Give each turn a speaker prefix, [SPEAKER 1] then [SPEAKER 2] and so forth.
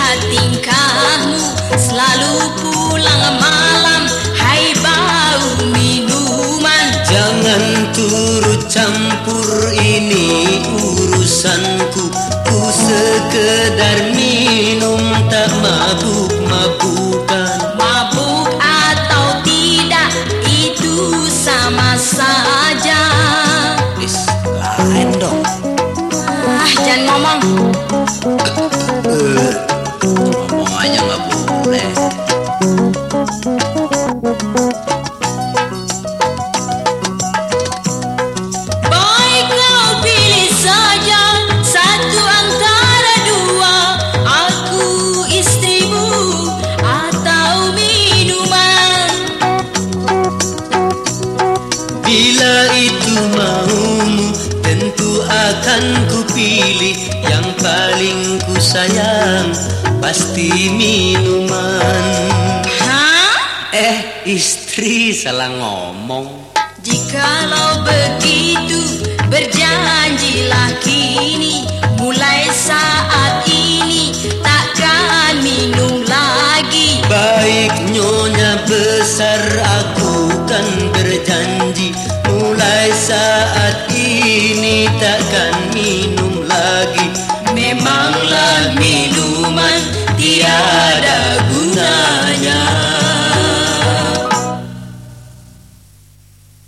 [SPEAKER 1] Hati kamu selalu pulang malam. Hai bau minuman. Jangan turut campur ini urusanku. Ku sekedar minum tak mabuk-mabukan.
[SPEAKER 2] Mabuk atau tidak itu sama saja.
[SPEAKER 1] Is, lain dong.
[SPEAKER 2] Ah jangan ngomong.
[SPEAKER 1] Eh,
[SPEAKER 2] eh.
[SPEAKER 1] Bila itu maumu Tentu akan ku pilih Yang paling ku sayang Pasti minuman.
[SPEAKER 2] Hah?
[SPEAKER 1] Eh istri salah ngomong.
[SPEAKER 2] Jikalau begitu Berjanjilah kini Mulai saat ini Takkan minum lagi.
[SPEAKER 1] Baik